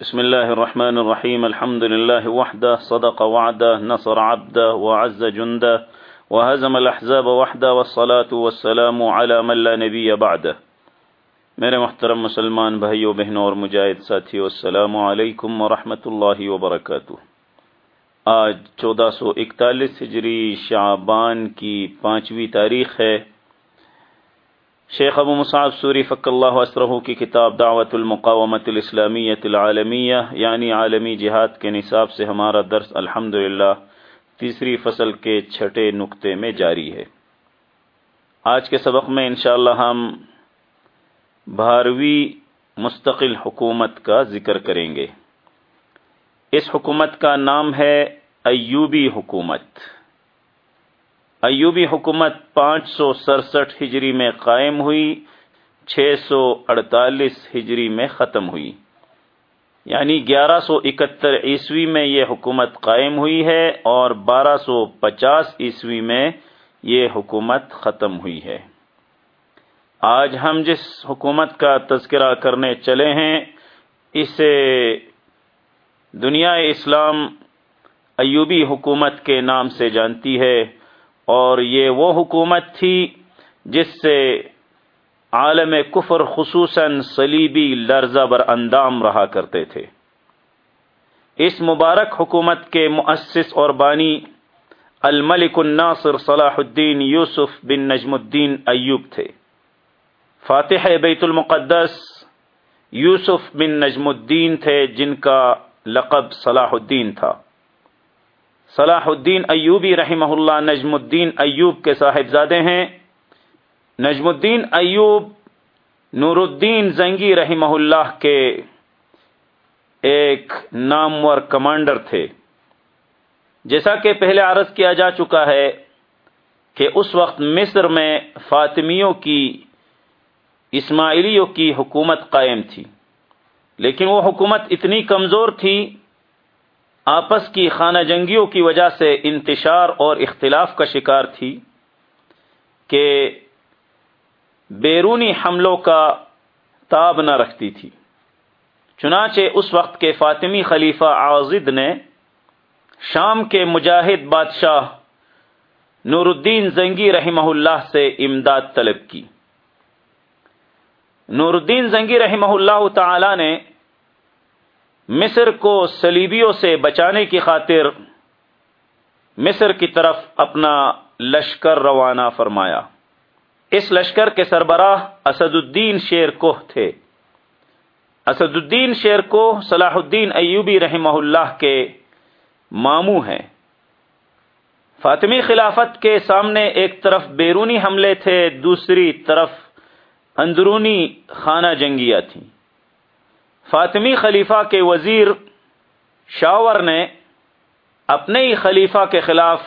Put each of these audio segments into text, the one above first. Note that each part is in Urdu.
بسم الله الرحمن الرحيم. الحمد لله وحده. صدق وعده. نصر عبده. وعز جنده. وهزم الأحزاب وحده. والصلاة والسلام على من لا نبي بعده. میرے محترم مسلمان بھائیو، بہنوں اور مجاہد ساتھیو، السلام علیکم ورحمۃ اللہ وبرکاتہ. آج چودہ سو اکتالیس ہجری شعبان کی پانچویں تاریخ ہے۔ شیخ ابو مصعب سوری فق اللہ اسرہ کی کتاب دعوت المقامت الاسلامیت العالمیہ یعنی عالمی جہاد کے نصاب سے ہمارا درس الحمد تیسری فصل کے چھٹے نقطے میں جاری ہے۔ آج کے سبق میں انشاءاللہ ہم بھارویں مستقل حکومت کا ذکر کریں گے۔ اس حکومت کا نام ہے ایوبی حکومت۔ ایوبی حکومت پانچ سو سڑسٹھ ہجری میں قائم ہوئی، چھ سو اڑتالیس ہجری میں ختم ہوئی۔ یعنی گیارہ سو اکہتر عیسوی میں یہ حکومت قائم ہوئی ہے اور بارہ سو پچاس عیسوی میں یہ حکومت ختم ہوئی ہے۔ آج ہم جس حکومت کا تذکرہ کرنے چلے ہیں، اسے دنیا اسلام ایوبی حکومت کے نام سے جانتی ہے۔ اور یہ وہ حکومت تھی جس سے عالم کفر خصوصاً صلیبی لرزہ بر اندام رہا کرتے تھے۔ اس مبارک حکومت کے مؤسس اور بانی الملک الناصر صلاح الدین یوسف بن نجم الدین ایوب تھے۔ فاتح بیت المقدس یوسف بن نجم الدین تھے جن کا لقب صلاح الدین تھا۔ صلاح الدین ایوبی رحمہ اللہ نجم الدین ایوب کے صاحبزادے ہیں۔ نجم الدین ایوب نور الدین زنگی رحمہ اللہ کے ایک نامور کمانڈر تھے۔ جیسا کہ پہلے عرض کیا جا چکا ہے کہ اس وقت مصر میں فاطمیوں کی، اسماعیلیوں کی حکومت قائم تھی۔ لیکن وہ حکومت اتنی کمزور تھی آپس کی خانہ جنگیوں کی وجہ سے انتشار اور اختلاف کا شکار تھی کہ بیرونی حملوں کا تاب نہ رکھتی تھی۔ چنانچہ اس وقت کے فاطمی خلیفہ آزد نے شام کے مجاہد بادشاہ نور الدین زنگی رحمہ اللہ سے امداد طلب کی۔ نور الدین زنگی رحمہ اللہ تعالی نے مصر کو سلیبیوں سے بچانے کی خاطر مصر کی طرف اپنا لشکر روانہ فرمایا۔ اس لشکر کے سربراہ اسد الدین شیر کوہ تھے۔ اسد الدین شیر کوہ صلاح الدین ایوبی رحمہ اللہ کے ماموں ہیں۔ فاطمی خلافت کے سامنے ایک طرف بیرونی حملے تھے، دوسری طرف اندرونی خانہ جنگیاں تھیں۔ فاطمی خلیفہ کے وزیر شاور نے اپنے ہی خلیفہ کے خلاف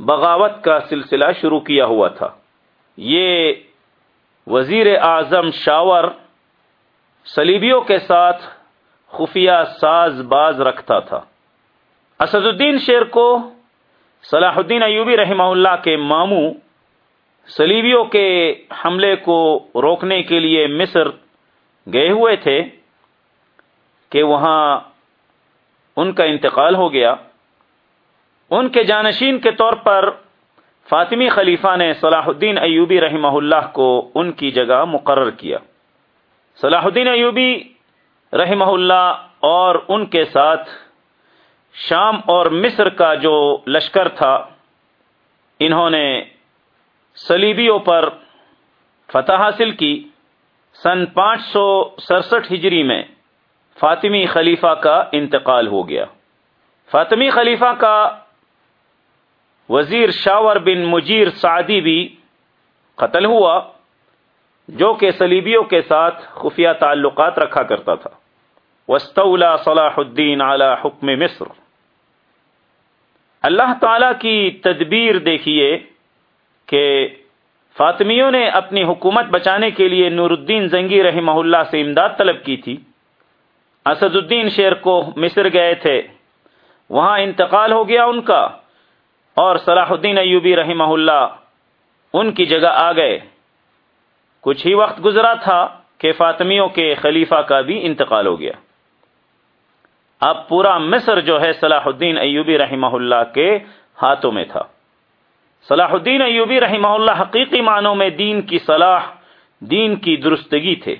بغاوت کا سلسلہ شروع کیا ہوا تھا۔ یہ وزیر اعظم شاور سلیبیوں کے ساتھ خفیہ ساز باز رکھتا تھا۔ اسد الدین شیر کو صلاح الدین ایوبی رحمہ اللہ کے ماموں سلیبیوں کے حملے کو روکنے کے لیے مصر گئے ہوئے تھے۔ کہ وہاں ان کا انتقال ہو گیا۔ ان کے جانشین کے طور پر فاطمی خلیفہ نے صلاح الدین ایوبی رحمہ اللہ کو ان کی جگہ مقرر کیا۔ صلاح الدین ایوبی رحمہ اللہ اور ان کے ساتھ شام اور مصر کا جو لشکر تھا، انہوں نے سلیبیوں پر فتح حاصل کی۔ سن پانچ سو سڑسٹھ ہجری میں فاطمی خلیفہ کا انتقال ہو گیا۔ فاطمی خلیفہ کا وزیر شاور بن مجیر سعدی بھی قتل ہوا، جو کہ سلیبیوں کے ساتھ خفیہ تعلقات رکھا کرتا تھا۔ وسطلا صلاح الدین اعلی حکم مصر۔ اللہ تعالی کی تدبیر دیکھیے کہ فاطمیوں نے اپنی حکومت بچانے کے لیے نور الدین زنگی رحمہ اللہ سے امداد طلب کی تھی۔ اسد الدین شیر کو مصر گئے تھے۔ وہاں انتقال ہو گیا ان کا اور صلاح الدین ایوبی رحمہ اللہ ان کی جگہ آ گئے۔ کچھ ہی وقت گزرا تھا کہ فاطمیوں کے خلیفہ کا بھی انتقال ہو گیا۔ اب پورا مصر جو ہے صلاح الدین ایوبی رحمہ اللہ کے ہاتھوں میں تھا۔ صلاح الدین ایوبی رحمہ اللہ حقیقی معنوں میں دین کی صلاح، دین کی درستگی تھے۔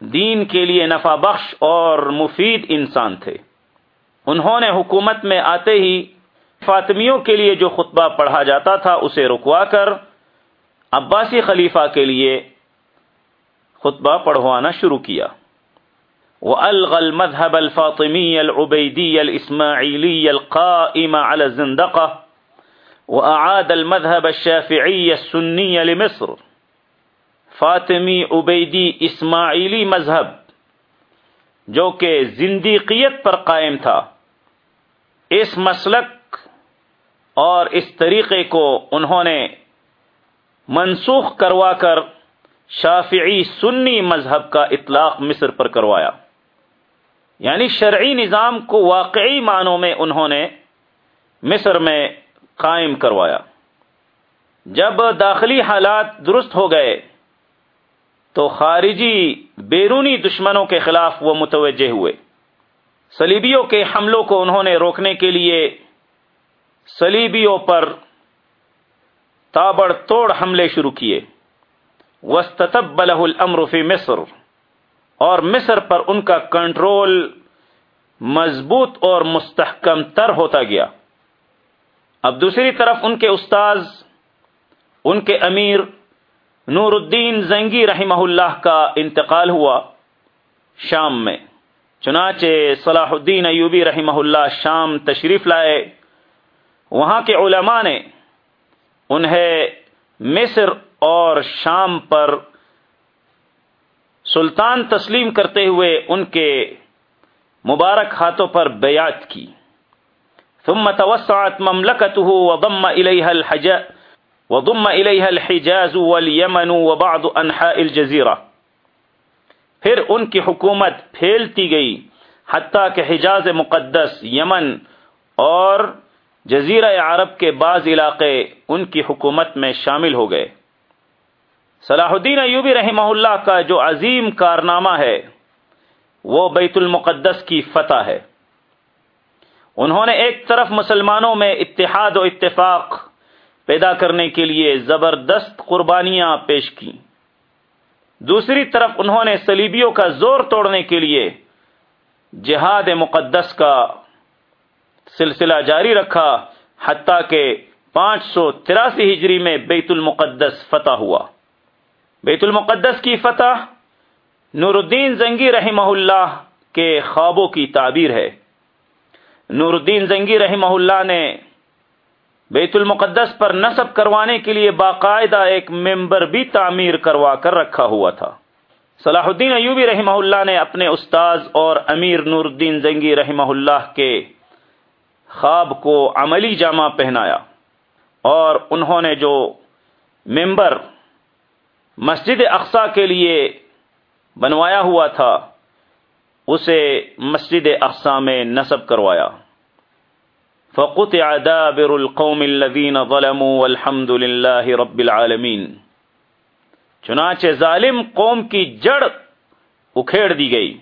دین کے لیے نفع بخش اور مفید انسان تھے۔ انہوں نے حکومت میں آتے ہی فاطمیوں کے لیے جو خطبہ پڑھا جاتا تھا اسے رکوا کر عباسی خلیفہ کے لیے خطبہ پڑھوانا شروع کیا۔ وہ الغل مذہب الفاطمی العبیدی الاسماعیلی القائم على الزندقہ وأعاد المذهب الشافعي السني لمصر فاطمی عبیدی اسماعیلی مذہب، جو کہ زندیقیت پر قائم تھا۔ اس مسلک اور اس طریقے کو انہوں نے منسوخ کروا کر شافعی سنی مذہب کا اطلاق مصر پر کروایا۔ یعنی شرعی نظام کو واقعی معنوں میں انہوں نے مصر میں قائم کروایا۔ جب داخلی حالات درست ہو گئے تو خارجی بیرونی دشمنوں کے خلاف وہ متوجہ ہوئے۔ سلیبیوں کے حملوں کو انہوں نے روکنے کے لیے سلیبیوں پر تابڑ توڑ حملے شروع کیے۔ وسطب الامر فی مصر۔ اور مصر پر ان کا کنٹرول مضبوط اور مستحکم تر ہوتا گیا۔ اب دوسری طرف ان کے استاذ، ان کے امیر نور الدین زنگی رحمہ اللہ کا انتقال ہوا شام میں۔ چنانچہ صلاح الدین ایوبی رحمہ اللہ شام تشریف لائے۔ وہاں کے علماء نے انہیں مصر اور شام پر سلطان تسلیم کرتے ہوئے ان کے مبارک ہاتھوں پر بیعت کی۔ ثم توسعت مملكته وضم إليها الحجاز وضم إليها الحجاز واليمن وبعض أنحاء الجزيرة. پھر ان کی حکومت پھیلتی گئی، حتیٰ کہ حجاز مقدس، یمن اور جزیرہ عرب کے بعض علاقے ان کی حکومت میں شامل ہو گئے۔ صلاح الدین ایوبی رحمہ اللہ کا جو عظیم کارنامہ ہے، وہ بیت المقدس کی فتح ہے۔ انہوں نے ایک طرف مسلمانوں میں اتحاد و اتفاق پیدا کرنے کے لیے زبردست قربانیاں پیش کی دوسری طرف انہوں نے سلیبیوں کا زور توڑنے کے لیے جہاد مقدس کا سلسلہ جاری رکھا، حتیٰ کہ پانچ سو تراسی ہجری میں بیت المقدس فتح ہوا۔ بیت المقدس کی فتح نور الدین زنگی رحمہ اللہ کے خوابوں کی تعبیر ہے۔ نور الدین زنگی رحمہ اللہ نے بیت المقدس پر نصب کروانے کے لیے باقاعدہ ایک ممبر بھی تعمیر کروا کر رکھا ہوا تھا۔ صلاح الدین ایوبی رحمہ اللہ نے اپنے استاذ اور امیر نور الدین زنگی رحمہ اللہ کے خواب کو عملی جامہ پہنایا اور انہوں نے جو ممبر مسجد اقسا کے لیے بنوایا ہوا تھا، اسے مسجد اقسا میں نصب کروایا۔ فقطع دابر القوم الذين ظلموا والحمد لله رب العالمین چنانچہ ظالم قوم کی جڑ اکھیڑ دی گئی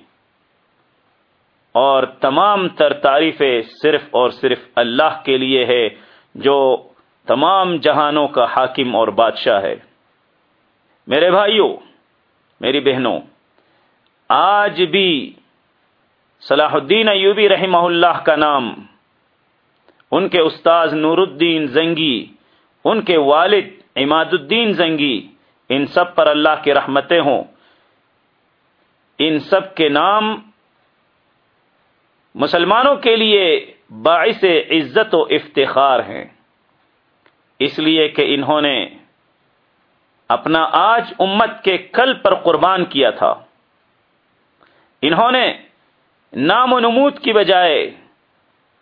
اور تمام تر تعریفیں صرف اور صرف اللہ کے لیے ہے، جو تمام جہانوں کا حاکم اور بادشاہ ہے۔ میرے بھائیوں میری بہنوں، آج بھی صلاح الدین ایوبی رحمہ اللہ کا نام ان کے استاذ نور الدین زنگی، ان کے والد اماد الدین زنگی، ان سب پر اللہ کی رحمتیں ہوں۔ ان سب کے نام مسلمانوں کے لیے باعث عزت و افتخار ہیں۔ اس لیے کہ انہوں نے اپنا آج امت کے کل پر قربان کیا تھا۔ انہوں نے نام و نمود کی بجائے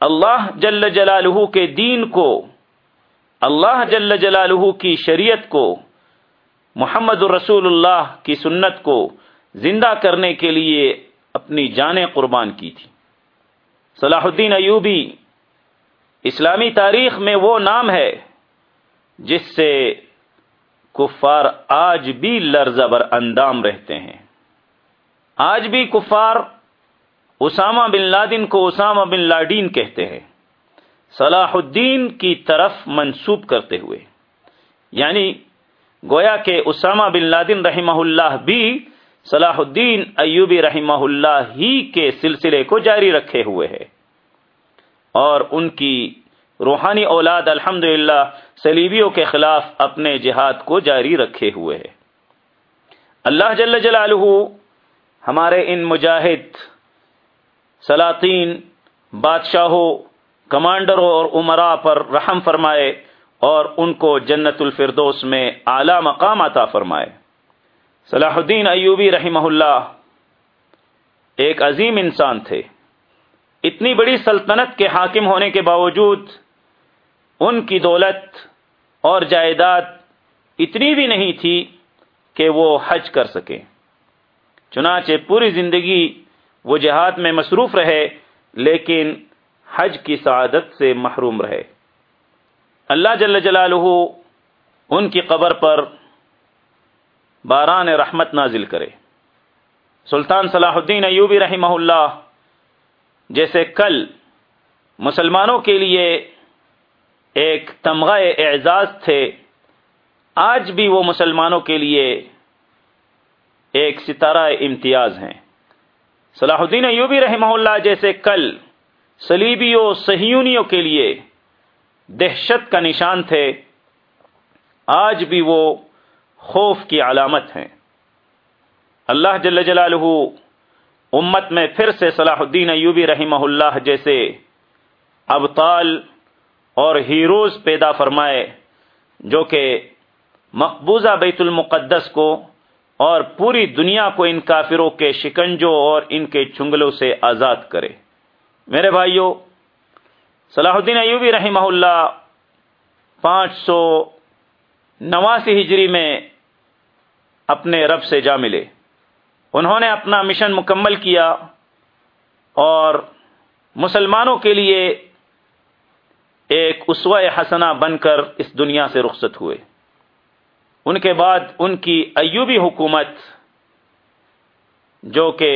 اللہ جل جلالہ کے دین کو، اللہ جل جلالہ کی شریعت کو، محمد الرسول اللہ کی سنت کو زندہ کرنے کے لیے اپنی جانیں قربان کی تھی۔ صلاح الدین ایوبی، اسلامی تاریخ میں وہ نام ہے جس سے کفار آج بھی لرزبر اندام رہتے ہیں۔ آج بھی کفار اسامہ بن لادن کو اسامہ بن لادین کہتے ہیں۔ صلاح الدین کی طرف منسوب کرتے ہوئے۔ یعنی گویا کہ اسامہ بن لادن رحمہ اللہ بھی صلاح الدین ایوبی رحمہ اللہ ہی کے سلسلے کو جاری رکھے ہوئے ہے اور ان کی روحانی اولاد الحمد سلیبیوں کے خلاف اپنے جہاد کو جاری رکھے ہوئے ہے اللہ جل جلالہ ہمارے ان مجاہد سلاطین، بادشاہوں، کمانڈروں اور عمرا پر رحم فرمائے اور ان کو جنت الفردوس میں اعلی مقام عطا فرمائے۔ صلاح الدین ایوبی رحمہ اللہ ایک عظیم انسان تھے۔ اتنی بڑی سلطنت کے حاکم ہونے کے باوجود ان کی دولت اور جائیداد اتنی بھی نہیں تھی کہ وہ حج کر سکیں چنانچہ پوری زندگی وہ جہاد میں مصروف رہے، لیکن حج کی سعادت سے محروم رہے۔ اللہ جل جلالہ ان کی قبر پر باران رحمت نازل کرے۔ سلطان صلاح الدین ایوبی رحمہ اللہ جیسے کل مسلمانوں کے لیے ایک تمغہ اعزاز تھے، آج بھی وہ مسلمانوں کے لیے ایک ستارہ امتیاز ہیں۔ صلاح الدین ایوبی رحمہ اللہ جیسے کل سلیبیوں سہیونیوں کے لیے دہشت کا نشان تھے، آج بھی وہ خوف کی علامت ہیں۔ اللہ جل جلالہ امت میں پھر سے صلاح الدین ایوبی رحمہ اللہ جیسے ابطال اور ہیروز پیدا فرمائے، جو کہ مقبوضہ بیت المقدس کو اور پوری دنیا کو ان کافروں کے شکنجوں اور ان کے چنگلوں سے آزاد کرے۔ میرے بھائیوں صلاح الدین ایوبی رحمہ اللہ پانچ سو نواسی ہجری میں اپنے رب سے جا ملے۔ انہوں نے اپنا مشن مکمل کیا اور مسلمانوں کے لیے ایک اسوہ حسنہ بن کر اس دنیا سے رخصت ہوئے۔ ان کے بعد ان کی ایوبی حکومت، جو کہ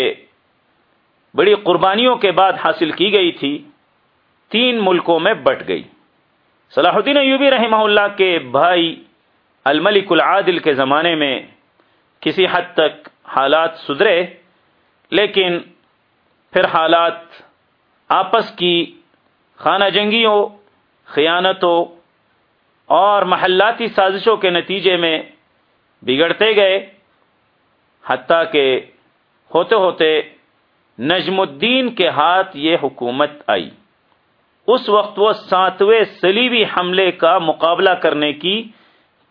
بڑی قربانیوں کے بعد حاصل کی گئی تھی، تین ملکوں میں بٹ گئی۔ صلاح الدین ایوبی رحمہ اللہ کے بھائی الملک العادل کے زمانے میں کسی حد تک حالات سدھرے، لیکن پھر حالات آپس کی خانہ جنگیوں، خیانتوں اور محلاتی سازشوں کے نتیجے میں بگڑتے گئے، حتیٰ کہ ہوتے ہوتے نجم الدین کے ہاتھ یہ حکومت آئی۔ اس وقت وہ ساتویں سلیبی حملے کا مقابلہ کرنے کی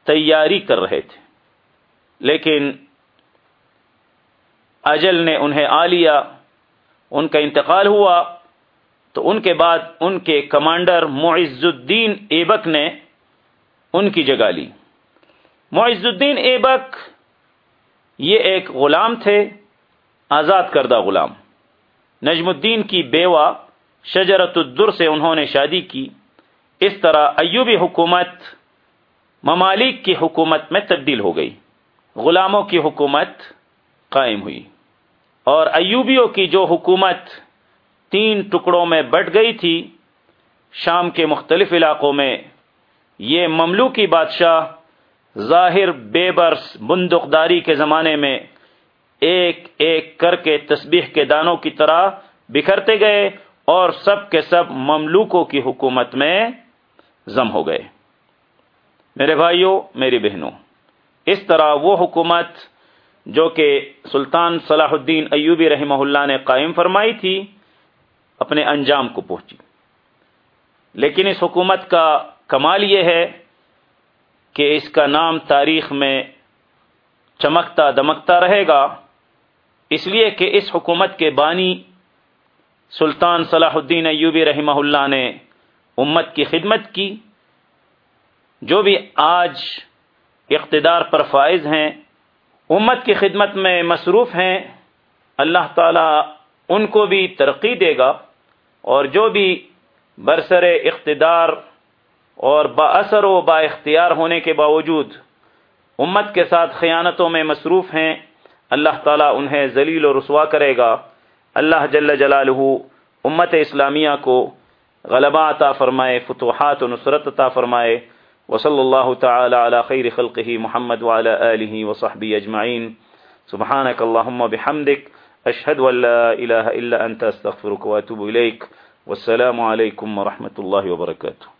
تیاری کر رہے تھے۔ لیکن اجل نے انہیں آ لیا، ان کا انتقال ہوا، تو ان کے بعد ان کے کمانڈر معز الدین ایبک نے ان کی جگہ لی۔ معز الدین ایبک یہ ایک غلام تھے، آزاد کردہ غلام۔ نجم الدین کی بیوہ شجرت الدر سے انہوں نے شادی کی۔ اس طرح ایوبی حکومت ممالک کی حکومت میں تبدیل ہو گئی۔ غلاموں کی حکومت قائم ہوئی۔ اور ایوبیوں کی جو حکومت تین ٹکڑوں میں بٹ گئی تھی، شام کے مختلف علاقوں میں یہ مملوکی بادشاہ ظاہر بے برس بندقداری کے زمانے میں ایک ایک کر کے تسبیح کے دانوں کی طرح بکھرتے گئے اور سب کے سب مملوکوں کی حکومت میں ضم ہو گئے۔ میرے بھائیوں، میری بہنوں، اس طرح وہ حکومت جو کہ سلطان صلاح الدین ایوبی رحمہ اللہ نے قائم فرمائی تھی، اپنے انجام کو پہنچی۔ لیکن اس حکومت کا کمال یہ ہے کہ اس کا نام تاریخ میں چمکتا دمکتا رہے گا، اس لیے کہ اس حکومت کے بانی سلطان صلاح الدین ایوبی رحمہ اللہ نے امت کی خدمت کی۔ جو بھی آج اقتدار پر فائز ہیں، امت کی خدمت میں مصروف ہیں، اللہ تعالی ان کو بھی ترقی دے گا اور جو بھی برسر اقتدار اور با اثر و با اختیار ہونے کے باوجود امت کے ساتھ خیانتوں میں مصروف ہیں، اللہ تعالیٰ انہیں ذلیل و رسوا کرے گا۔ اللہ جل جلالہ امت اسلامیہ کو غلبہ عطا فرمائے، فتوحات و نصرت عطا فرمائے۔ وصلی اللہ تعالی علی خیر خلقہ محمد وعلی آلہ وصحبہ اجمعین۔ سبحانک اللہم بحمدک، اشہد ان لا الہ الا انت، استغفرک واتوب الیک۔ والسلام علیکم ورحمۃ اللہ وبرکاتہ۔